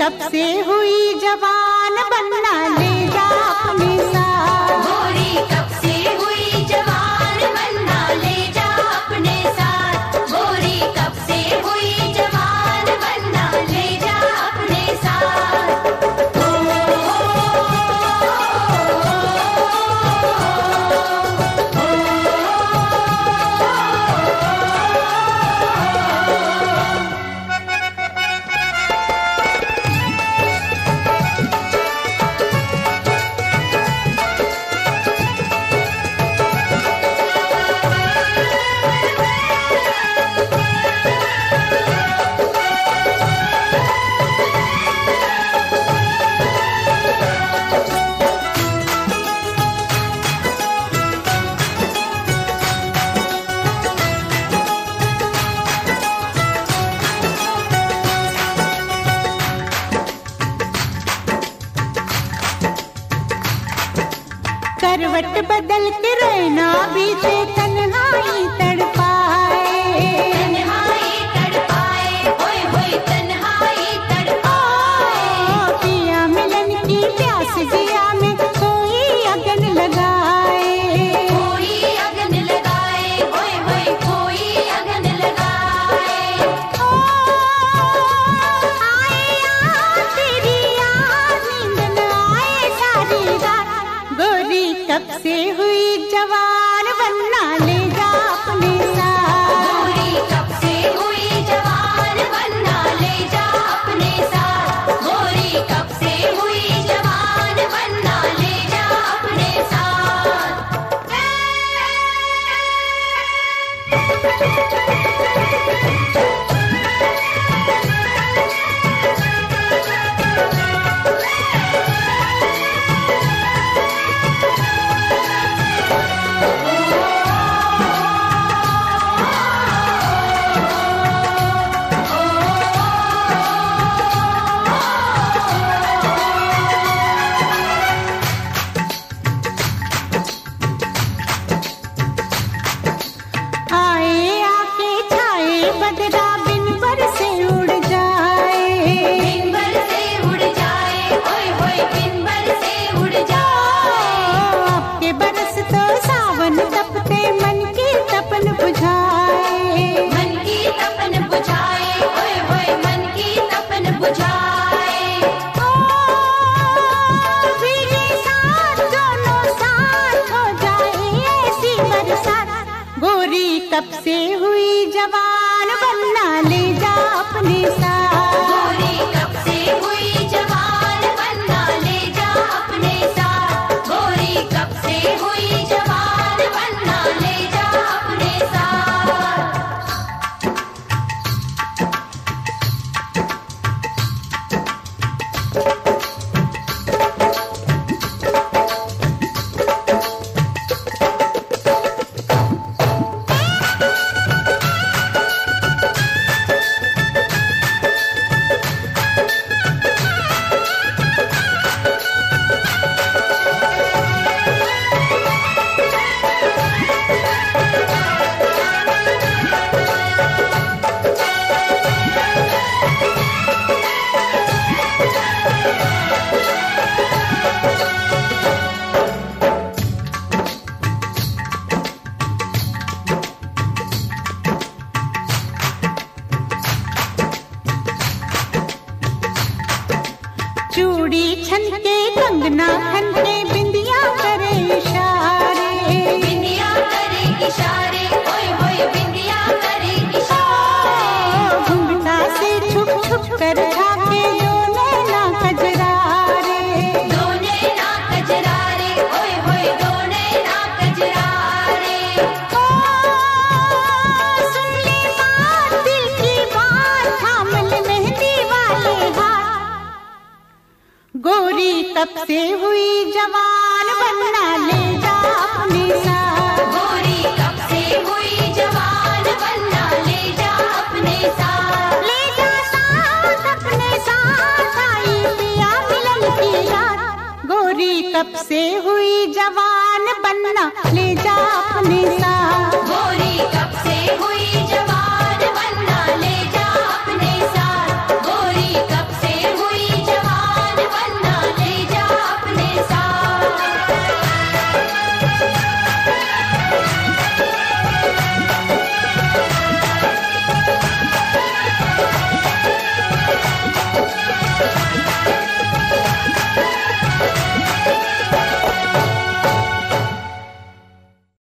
तब से हुई जवान बनना ले जा अपने साथ। करवट बदल के रहना बीते तन्हाई तड़ कब से हुई जवान बनना ले जा अपने साथ। चूड़ी छन के कंगना खन के बिंदिया करे इशारे। बिंदिया करे इशारे। हुई जवान बनना ले गोरी अपने साथ। गोरी कब से हुई जवान बनना ले जा अपने साथ। गोरी कब से हुई